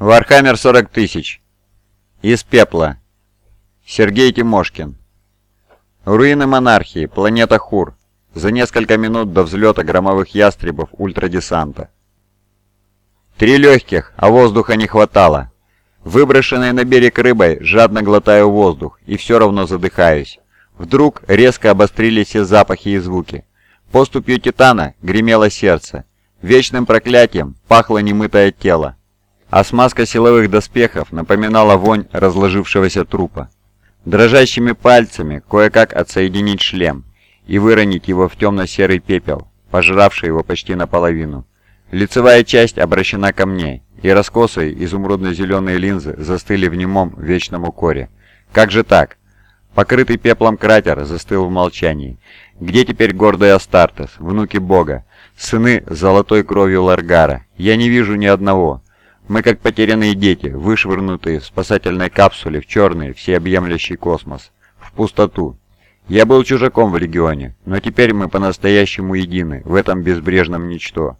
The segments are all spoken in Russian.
Warhammer 40 тысяч. Из пепла. Сергей Тимошкин. Руины монархии, планета Хур. За несколько минут до взлета громовых ястребов ультрадесанта. Три легких, а воздуха не хватало. Выброшенной на берег рыбой жадно глотаю воздух и все равно задыхаюсь. Вдруг резко обострились все запахи и звуки. Поступью Титана гремело сердце. Вечным проклятием пахло немытое тело а смазка силовых доспехов напоминала вонь разложившегося трупа. Дрожащими пальцами кое-как отсоединить шлем и выронить его в темно-серый пепел, пожравший его почти наполовину. Лицевая часть обращена ко мне, и раскосые изумрудно-зеленые линзы застыли в немом вечном укоре. Как же так? Покрытый пеплом кратер застыл в молчании. Где теперь гордый Астартес, внуки бога, сыны золотой кровью Ларгара? Я не вижу ни одного. Мы как потерянные дети, вышвырнутые в спасательной капсуле в черный, всеобъемлющий космос, в пустоту. Я был чужаком в регионе, но теперь мы по-настоящему едины в этом безбрежном ничто.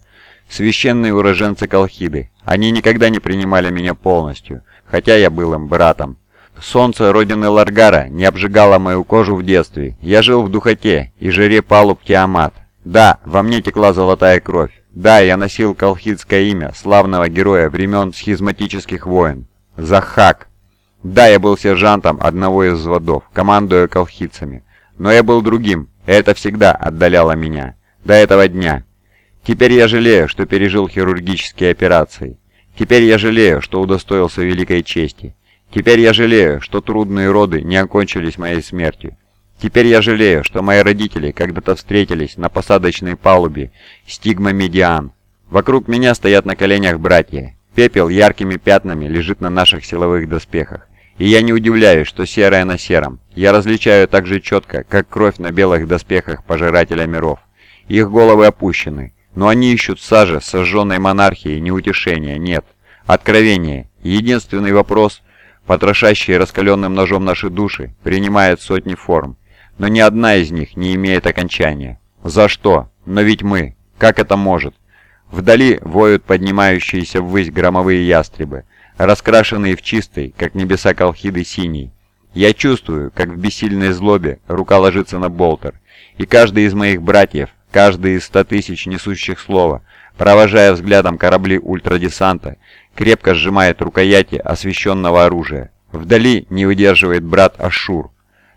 Священные уроженцы Колхиды, они никогда не принимали меня полностью, хотя я был им братом. Солнце родины Ларгара не обжигало мою кожу в детстве. Я жил в духоте и жире палуб Тиамат. Да, во мне текла золотая кровь. Да, я носил колхидское имя, славного героя времен схизматических войн. Захак. Да, я был сержантом одного из взводов, командуя колхидцами. Но я был другим, и это всегда отдаляло меня. До этого дня. Теперь я жалею, что пережил хирургические операции. Теперь я жалею, что удостоился великой чести. Теперь я жалею, что трудные роды не окончились моей смертью. Теперь я жалею, что мои родители когда-то встретились на посадочной палубе Стигма-Медиан. Вокруг меня стоят на коленях братья. Пепел яркими пятнами лежит на наших силовых доспехах. И я не удивляюсь, что серое на сером. Я различаю так же четко, как кровь на белых доспехах Пожирателя миров. Их головы опущены, но они ищут сажи сожженной монархии неутешения, нет. Откровение. Единственный вопрос, потрошащий раскаленным ножом наши души, принимает сотни форм но ни одна из них не имеет окончания. За что? Но ведь мы. Как это может? Вдали воют поднимающиеся ввысь громовые ястребы, раскрашенные в чистый, как небеса Колхиды, синий. Я чувствую, как в бессильной злобе рука ложится на болтер, и каждый из моих братьев, каждый из ста тысяч несущих слова, провожая взглядом корабли ультрадесанта, крепко сжимает рукояти освещенного оружия. Вдали не выдерживает брат Ашур,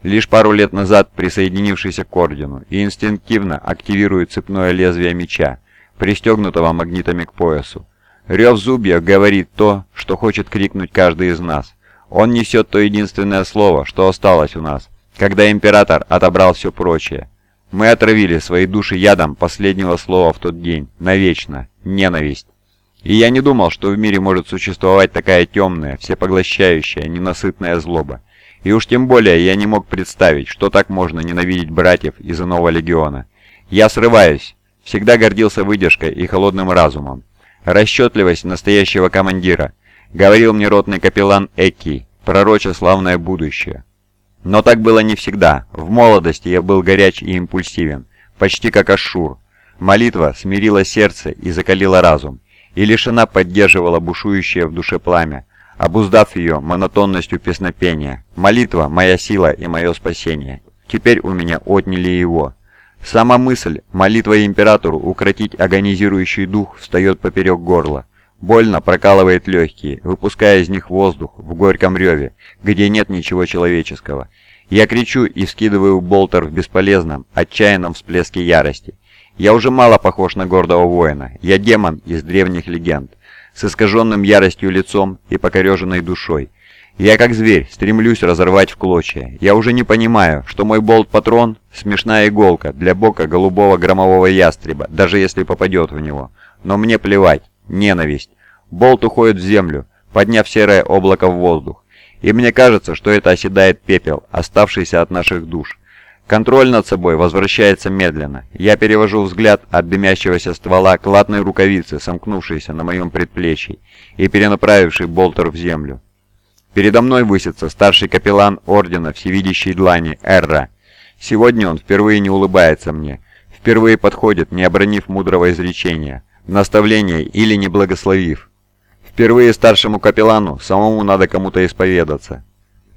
лишь пару лет назад присоединившийся к Ордену, и инстинктивно активирует цепное лезвие меча, пристегнутого магнитами к поясу. Рев зубья говорит то, что хочет крикнуть каждый из нас. Он несет то единственное слово, что осталось у нас, когда Император отобрал все прочее. Мы отравили свои души ядом последнего слова в тот день, навечно, ненависть. И я не думал, что в мире может существовать такая темная, всепоглощающая, ненасытная злоба. И уж тем более я не мог представить, что так можно ненавидеть братьев из иного легиона. Я срываюсь. Всегда гордился выдержкой и холодным разумом. Расчетливость настоящего командира. Говорил мне ротный капеллан Эки, пророча славное будущее. Но так было не всегда. В молодости я был горяч и импульсивен, почти как Ашур. Молитва смирила сердце и закалила разум, и лишена поддерживала бушующее в душе пламя, обуздав ее монотонностью песнопения. Молитва – моя сила и мое спасение. Теперь у меня отняли его. Сама мысль, молитва императору укротить агонизирующий дух, встает поперек горла. Больно прокалывает легкие, выпуская из них воздух в горьком реве, где нет ничего человеческого. Я кричу и вскидываю болтер в бесполезном, отчаянном всплеске ярости. Я уже мало похож на гордого воина. Я демон из древних легенд с искаженным яростью лицом и покореженной душой. Я как зверь, стремлюсь разорвать в клочья. Я уже не понимаю, что мой болт-патрон – смешная иголка для бока голубого громового ястреба, даже если попадет в него. Но мне плевать. Ненависть. Болт уходит в землю, подняв серое облако в воздух. И мне кажется, что это оседает пепел, оставшийся от наших душ. Контроль над собой возвращается медленно. Я перевожу взгляд от дымящегося ствола к латной рукавице, сомкнувшейся на моем предплечье, и перенаправивший болтер в землю. Передо мной высится старший капеллан Ордена Всевидящей Длани Эрра. Сегодня он впервые не улыбается мне, впервые подходит, не обронив мудрого изречения, наставления или не благословив. Впервые старшему капеллану самому надо кому-то исповедаться.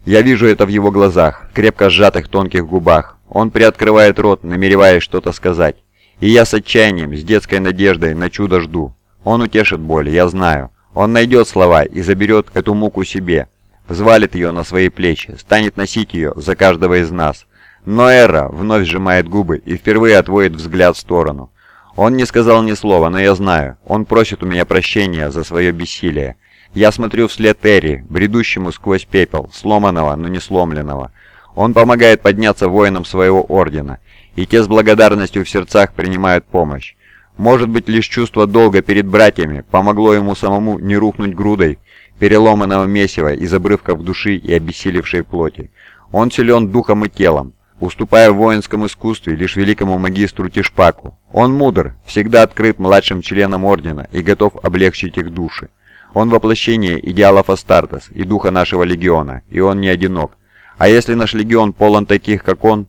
Я вижу это в его глазах, крепко сжатых тонких губах. Он приоткрывает рот, намереваясь что-то сказать. И я с отчаянием, с детской надеждой на чудо жду. Он утешит боль, я знаю. Он найдет слова и заберет эту муку себе. Взвалит ее на свои плечи, станет носить ее за каждого из нас. Но Эра вновь сжимает губы и впервые отводит взгляд в сторону. Он не сказал ни слова, но я знаю. Он просит у меня прощения за свое бессилие. Я смотрю вслед Эри, бредущему сквозь пепел, сломанного, но не сломленного. Он помогает подняться воинам своего ордена, и те с благодарностью в сердцах принимают помощь. Может быть, лишь чувство долга перед братьями помогло ему самому не рухнуть грудой переломанного месива из обрывков души и обессилевшей плоти. Он силен духом и телом, уступая в воинском искусстве лишь великому магистру Тишпаку. Он мудр, всегда открыт младшим членам Ордена и готов облегчить их души. Он воплощение идеалов Астартес и духа нашего Легиона, и он не одинок. А если наш Легион полон таких, как он?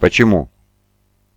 Почему?